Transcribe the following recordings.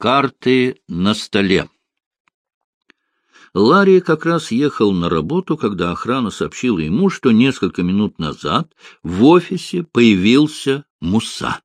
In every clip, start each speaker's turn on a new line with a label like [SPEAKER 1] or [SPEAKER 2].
[SPEAKER 1] Карты на столе. Ларри как раз ехал на работу, когда охрана сообщила ему, что несколько минут назад в офисе появился Муса.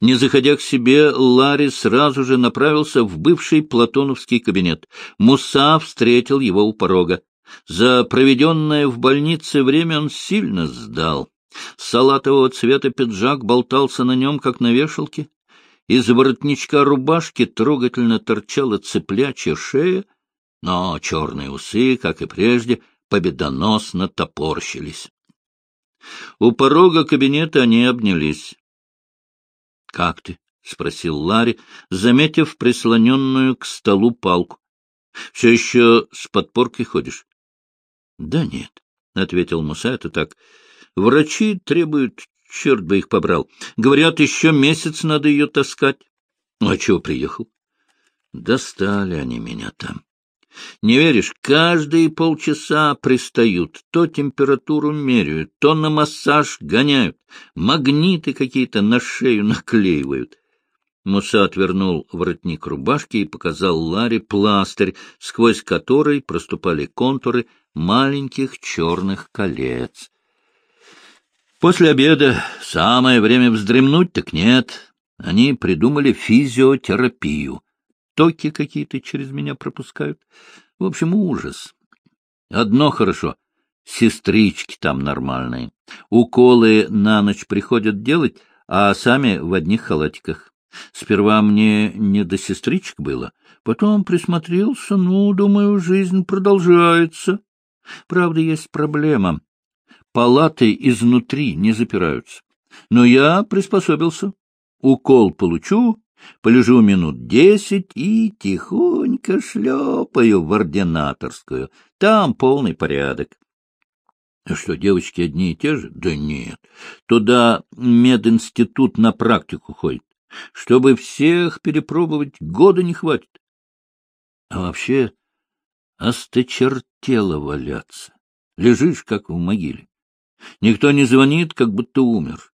[SPEAKER 1] Не заходя к себе, Ларри сразу же направился в бывший платоновский кабинет. Муса встретил его у порога. За проведенное в больнице время он сильно сдал. Салатового цвета пиджак болтался на нем, как на вешалке. Из воротничка рубашки трогательно торчала цыплячья шея, но черные усы, как и прежде, победоносно топорщились. У порога кабинета они обнялись. — Как ты? — спросил Ларри, заметив прислоненную к столу палку. — Все еще с подпоркой ходишь? — Да нет, — ответил Муса, — это так. Врачи требуют Черт бы их побрал. Говорят, еще месяц надо ее таскать. Ну, а чего приехал? Достали они меня там. Не веришь, каждые полчаса пристают, то температуру меряют, то на массаж гоняют, магниты какие-то на шею наклеивают. Муса отвернул воротник рубашки и показал Ларе пластырь, сквозь который проступали контуры маленьких черных колец. После обеда самое время вздремнуть, так нет. Они придумали физиотерапию. Токи какие-то через меня пропускают. В общем, ужас. Одно хорошо. Сестрички там нормальные. Уколы на ночь приходят делать, а сами в одних халатиках. Сперва мне не до сестричек было, потом присмотрелся, ну, думаю, жизнь продолжается. Правда, есть проблема палаты изнутри не запираются. Но я приспособился. Укол получу, полежу минут десять и тихонько шлепаю в ординаторскую. Там полный порядок. А что, девочки одни и те же? Да нет. Туда мединститут на практику ходит. Чтобы всех перепробовать, года не хватит. А вообще осточертело валяться. Лежишь, как в могиле. Никто не звонит, как будто умер.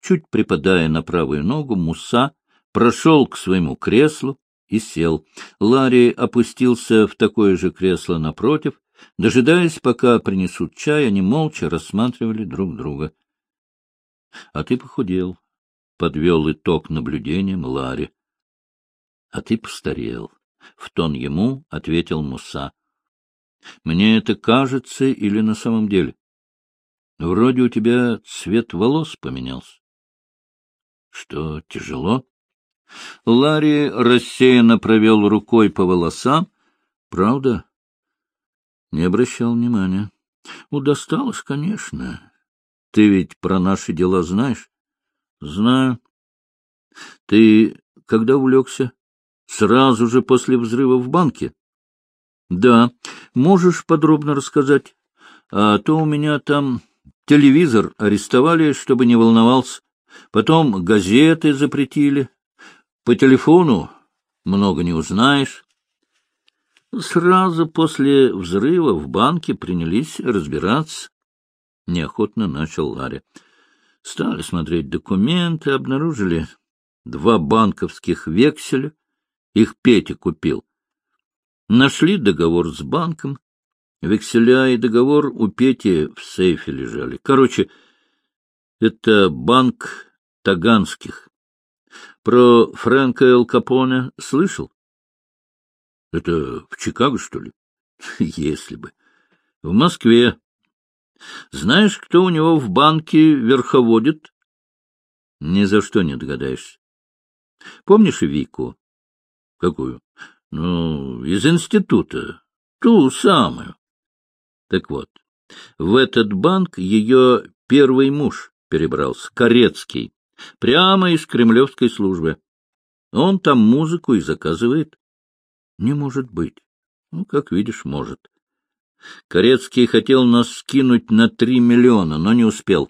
[SPEAKER 1] Чуть припадая на правую ногу, Муса прошел к своему креслу и сел. Ларри опустился в такое же кресло напротив. Дожидаясь, пока принесут чай, они молча рассматривали друг друга. — А ты похудел, — подвел итог наблюдением Ларри. — А ты постарел, — в тон ему ответил Муса. — Мне это кажется или на самом деле? Вроде у тебя цвет волос поменялся. Что, тяжело? Ларри рассеянно провел рукой по волосам. Правда? Не обращал внимания. Удосталось, конечно. Ты ведь про наши дела знаешь? Знаю. Ты когда увлекся? Сразу же после взрыва в банке? Да. Можешь подробно рассказать? А то у меня там Телевизор арестовали, чтобы не волновался. Потом газеты запретили. По телефону много не узнаешь. Сразу после взрыва в банке принялись разбираться. Неохотно начал Ларри. Стали смотреть документы, обнаружили два банковских векселя. Их Петя купил. Нашли договор с банком. Векселя и договор у Пети в сейфе лежали. Короче, это банк Таганских. Про Фрэнка Эл Капоне слышал? Это в Чикаго, что ли? Если бы. В Москве. Знаешь, кто у него в банке верховодит? Ни за что не догадаешься. Помнишь Вику? Какую? Ну, из института. Ту самую. Так вот, в этот банк ее первый муж перебрался, Корецкий, прямо из кремлевской службы. Он там музыку и заказывает. Не может быть. Ну, как видишь, может. Корецкий хотел нас скинуть на три миллиона, но не успел.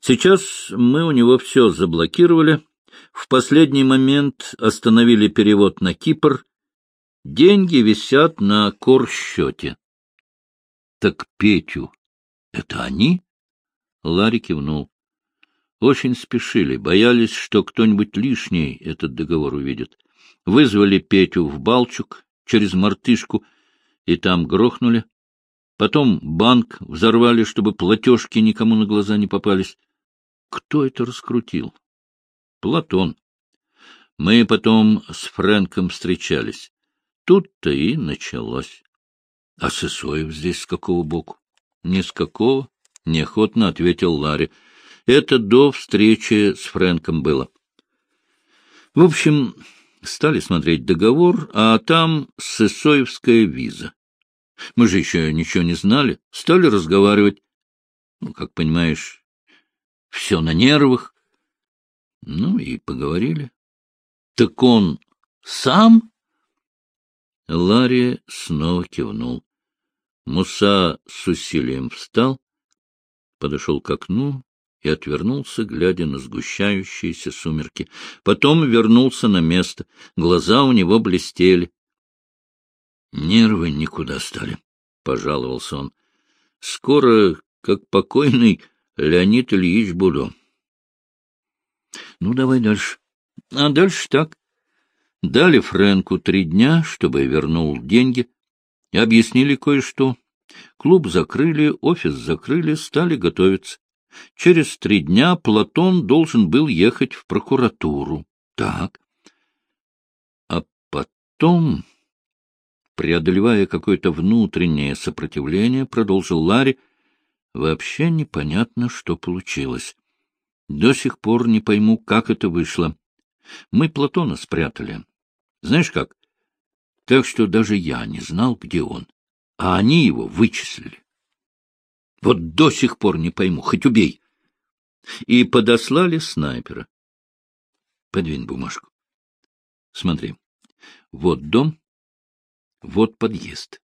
[SPEAKER 1] Сейчас мы у него все заблокировали. В последний момент остановили перевод на Кипр. Деньги висят на корсчете. Так Петю — это они? Ларри кивнул. Очень спешили, боялись, что кто-нибудь лишний этот договор увидит. Вызвали Петю в Балчук через мартышку и там грохнули. Потом банк взорвали, чтобы платежки никому на глаза не попались. Кто это раскрутил? Платон. Мы потом с Фрэнком встречались. Тут-то и началось. А Сысоев здесь с какого боку? Ни с какого, — неохотно ответил Ларри. Это до встречи с Фрэнком было. В общем, стали смотреть договор, а там сысоевская виза. Мы же еще ничего не знали, стали разговаривать. Ну, как понимаешь, все на нервах. Ну и поговорили. Так он сам? Ларри снова кивнул. Муса с усилием встал, подошел к окну и отвернулся, глядя на сгущающиеся сумерки. Потом вернулся на место. Глаза у него блестели. — Нервы никуда стали, — пожаловался он. — Скоро, как покойный Леонид Ильич, буду. — Ну, давай дальше. А дальше так. Дали Фрэнку три дня, чтобы вернул деньги, объяснили кое-что. Клуб закрыли, офис закрыли, стали готовиться. Через три дня Платон должен был ехать в прокуратуру. Так. А потом, преодолевая какое-то внутреннее сопротивление, продолжил Ларри, вообще непонятно, что получилось. До сих пор не пойму, как это вышло. Мы Платона спрятали. Знаешь как? Так что даже я не знал, где он. А они его вычислили. Вот до сих пор не пойму, хоть убей. И подослали снайпера. Подвинь бумажку. Смотри. Вот дом, вот подъезд.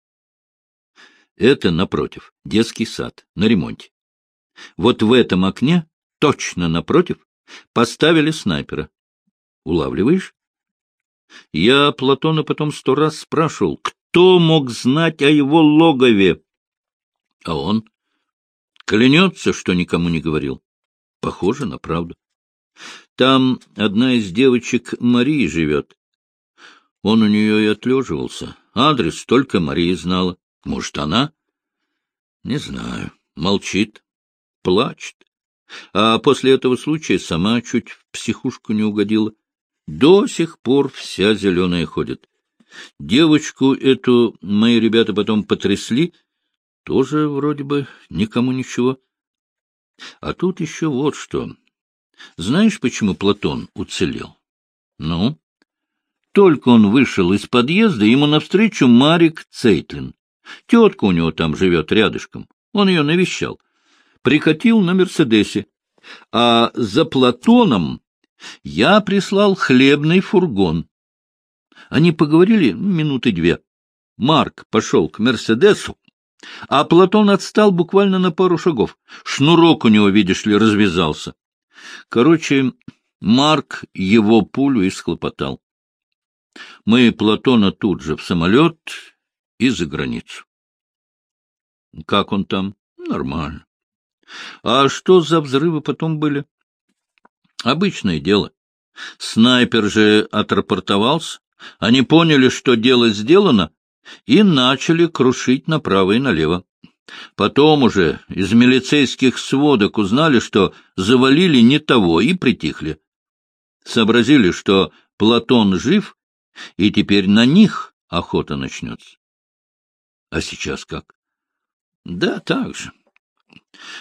[SPEAKER 1] Это напротив, детский сад, на ремонте. Вот в этом окне, точно напротив, поставили снайпера. Улавливаешь? Я Платона потом сто раз спрашивал, кто мог знать о его логове? А он Клянется, что никому не говорил. Похоже на правду. Там одна из девочек Марии живет. Он у нее и отлеживался. Адрес только Мария знала. Может, она? Не знаю. Молчит. Плачет. А после этого случая сама чуть в психушку не угодила. До сих пор вся зеленая ходит. Девочку эту мои ребята потом потрясли, тоже вроде бы никому ничего. А тут еще вот что. Знаешь, почему Платон уцелел? Ну? Только он вышел из подъезда, ему навстречу Марик Цейтлин. Тетка у него там живет рядышком. Он ее навещал. Прикатил на Мерседесе. А за Платоном я прислал хлебный фургон. Они поговорили минуты две. Марк пошел к Мерседесу, а Платон отстал буквально на пару шагов. Шнурок у него, видишь ли, развязался. Короче, Марк его пулю и. Мы Платона тут же в самолет и за границу. Как он там? Нормально. А что за взрывы потом были? Обычное дело. Снайпер же отрапортовался. Они поняли, что дело сделано, и начали крушить направо и налево. Потом уже из милицейских сводок узнали, что завалили не того, и притихли. Сообразили, что Платон жив, и теперь на них охота начнется. А сейчас как? Да, так же.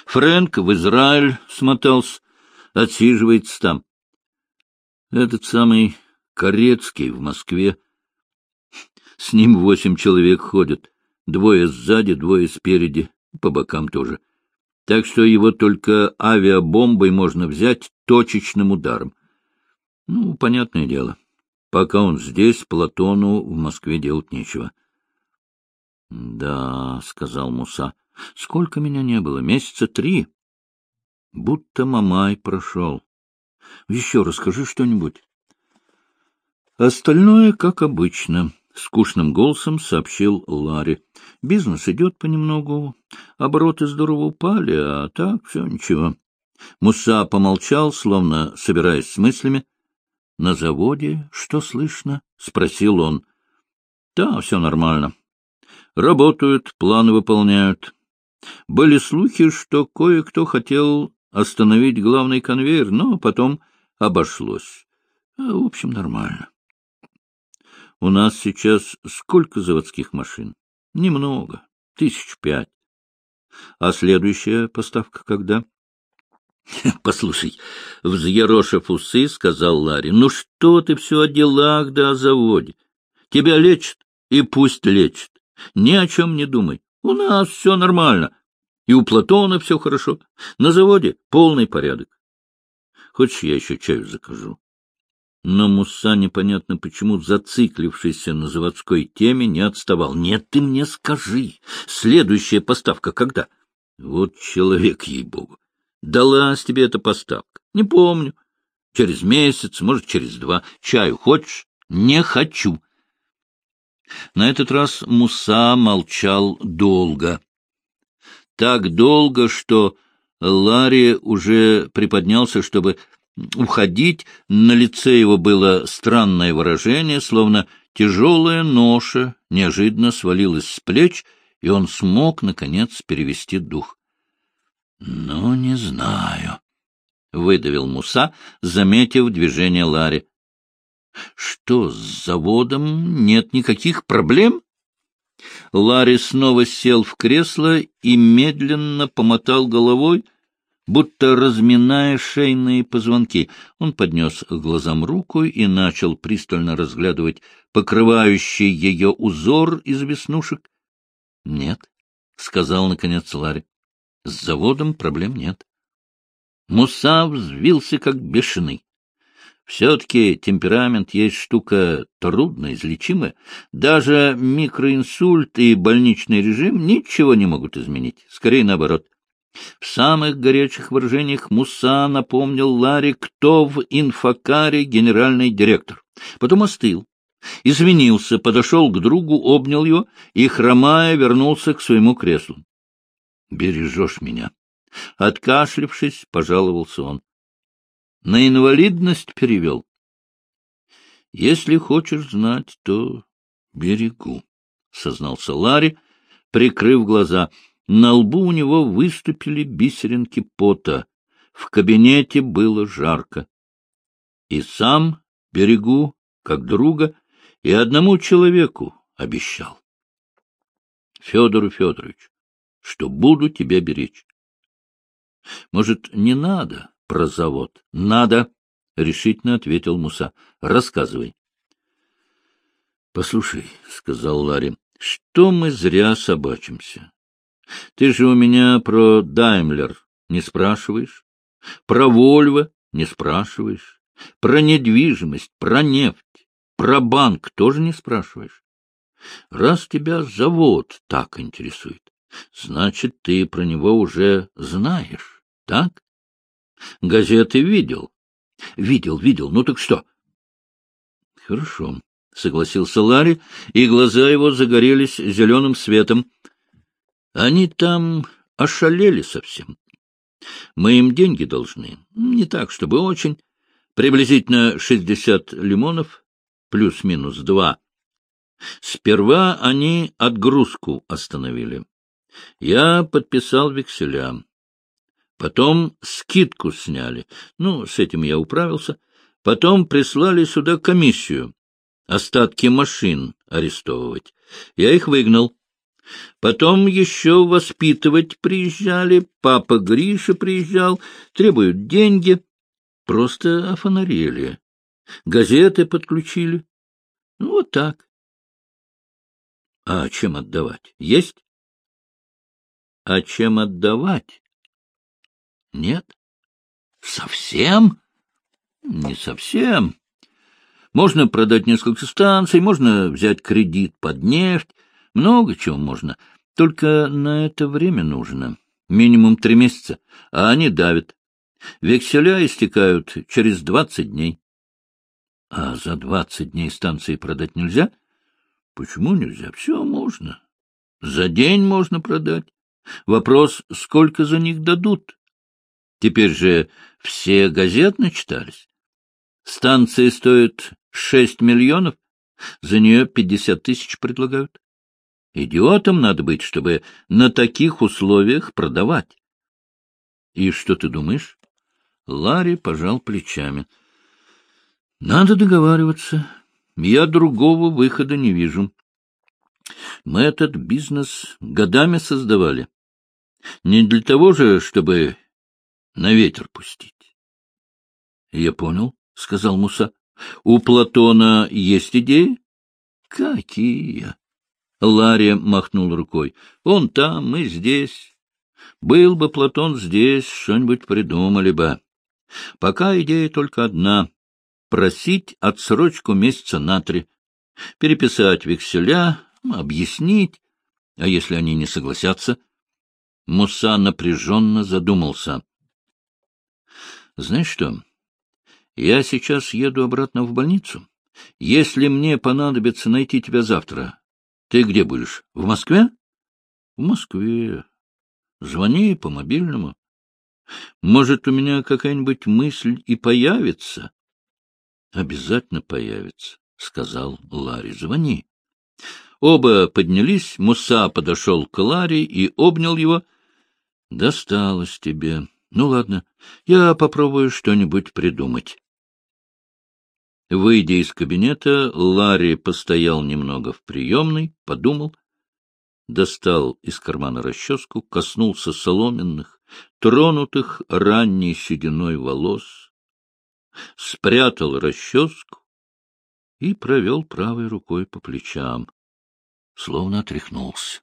[SPEAKER 1] Фрэнк в Израиль смотался, отсиживается там. Этот самый Корецкий в Москве с ним восемь человек ходят. Двое сзади, двое спереди, по бокам тоже. Так что его только авиабомбой можно взять точечным ударом. Ну, понятное дело. Пока он здесь, Платону в Москве делать нечего. — Да, — сказал Муса, — сколько меня не было? Месяца три. Будто Мамай прошел. Еще расскажи что-нибудь. Остальное, как обычно. — скучным голосом сообщил Ларри. — Бизнес идет понемногу, обороты здорово упали, а так все ничего. Муса помолчал, словно собираясь с мыслями. — На заводе что слышно? — спросил он. — Да, все нормально. Работают, планы выполняют. Были слухи, что кое-кто хотел остановить главный конвейер, но потом обошлось. А, в общем, нормально. У нас сейчас сколько заводских машин? Немного, тысяч пять. А следующая поставка когда? — Послушай, взъерошив усы, сказал Ларри, — ну что ты все о делах да о заводе? Тебя лечат, и пусть лечат. Ни о чем не думай. У нас все нормально. И у Платона все хорошо. На заводе полный порядок. Хочешь, я еще чаю закажу? Но Муса, непонятно почему, зациклившийся на заводской теме, не отставал. — Нет, ты мне скажи, следующая поставка когда? — Вот человек, ей-богу. Далась тебе эта поставка? Не помню. Через месяц, может, через два. Чаю хочешь? Не хочу. На этот раз Муса молчал долго. Так долго, что Ларри уже приподнялся, чтобы уходить. На лице его было странное выражение, словно тяжелая ноша неожиданно свалилась с плеч, и он смог, наконец, перевести дух. — Ну, не знаю, — выдавил Муса, заметив движение Ларри. — Что, с заводом нет никаких проблем? Ларри снова сел в кресло и медленно помотал головой, будто разминая шейные позвонки. Он поднес к глазам руку и начал пристально разглядывать покрывающий ее узор из веснушек. — Нет, — сказал наконец Ларри. С заводом проблем нет. Муса взвился как бешеный. Все-таки темперамент есть штука трудно излечимая. Даже микроинсульт и больничный режим ничего не могут изменить. Скорее наоборот. В самых горячих выражениях Муса напомнил Ларе, кто в инфокаре генеральный директор. Потом остыл. Извинился, подошел к другу, обнял его и, хромая, вернулся к своему креслу бережешь меня. Откашлившись, пожаловался он. На инвалидность перевел. Если хочешь знать, то берегу, — сознался Ларри, прикрыв глаза. На лбу у него выступили бисеринки пота. В кабинете было жарко. И сам берегу, как друга, и одному человеку обещал. Федору Федоровичу что буду тебя беречь. — Может, не надо про завод? — Надо, — решительно ответил Муса. — Рассказывай. — Послушай, — сказал Ларри, — что мы зря собачимся? Ты же у меня про Даймлер не спрашиваешь, про Вольво не спрашиваешь, про недвижимость, про нефть, про банк тоже не спрашиваешь. Раз тебя завод так интересует, Значит, ты про него уже знаешь, так? Газеты видел? Видел, видел. Ну так что? Хорошо, — согласился Ларри, и глаза его загорелись зеленым светом. Они там ошалели совсем. Мы им деньги должны. Не так, чтобы очень. Приблизительно шестьдесят лимонов, плюс-минус два. Сперва они отгрузку остановили. Я подписал векселя. Потом скидку сняли. Ну, с этим я управился. Потом прислали сюда комиссию. Остатки машин арестовывать. Я их выгнал. Потом еще воспитывать приезжали. Папа Гриша приезжал. Требуют деньги. Просто офонарели. Газеты подключили. Ну, вот так. А чем отдавать? Есть? А чем отдавать? Нет? Совсем? Не совсем. Можно продать несколько станций, можно взять кредит под нефть, много чего можно. Только на это время нужно. Минимум три месяца, а они давят. Векселя истекают через двадцать дней. А за двадцать дней станции продать нельзя? Почему нельзя? Все можно. За день можно продать. Вопрос, сколько за них дадут? Теперь же все газет начитались. Станция стоит шесть миллионов, за нее пятьдесят тысяч предлагают. Идиотом надо быть, чтобы на таких условиях продавать. И что ты думаешь? Ларри пожал плечами. Надо договариваться. Я другого выхода не вижу. Мы этот бизнес годами создавали. Не для того же, чтобы на ветер пустить. — Я понял, — сказал Муса. — У Платона есть идеи? — Какие? Лария махнул рукой. — Он там, мы здесь. Был бы Платон здесь, что-нибудь придумали бы. Пока идея только одна — просить отсрочку месяца на три, переписать векселя, объяснить, а если они не согласятся? Муса напряженно задумался. — Знаешь что, я сейчас еду обратно в больницу. Если мне понадобится найти тебя завтра, ты где будешь? В Москве? В Москве. Звони по мобильному. Может, у меня какая-нибудь мысль и появится? Обязательно появится, сказал Ларри. Звони. Оба поднялись, Муса подошел к Ларри и обнял его. Досталось тебе. Ну, ладно, я попробую что-нибудь придумать. Выйдя из кабинета, Ларри постоял немного в приемной, подумал, достал из кармана расческу, коснулся соломенных, тронутых ранней сединой волос, спрятал расческу и провел правой рукой по плечам, словно отряхнулся.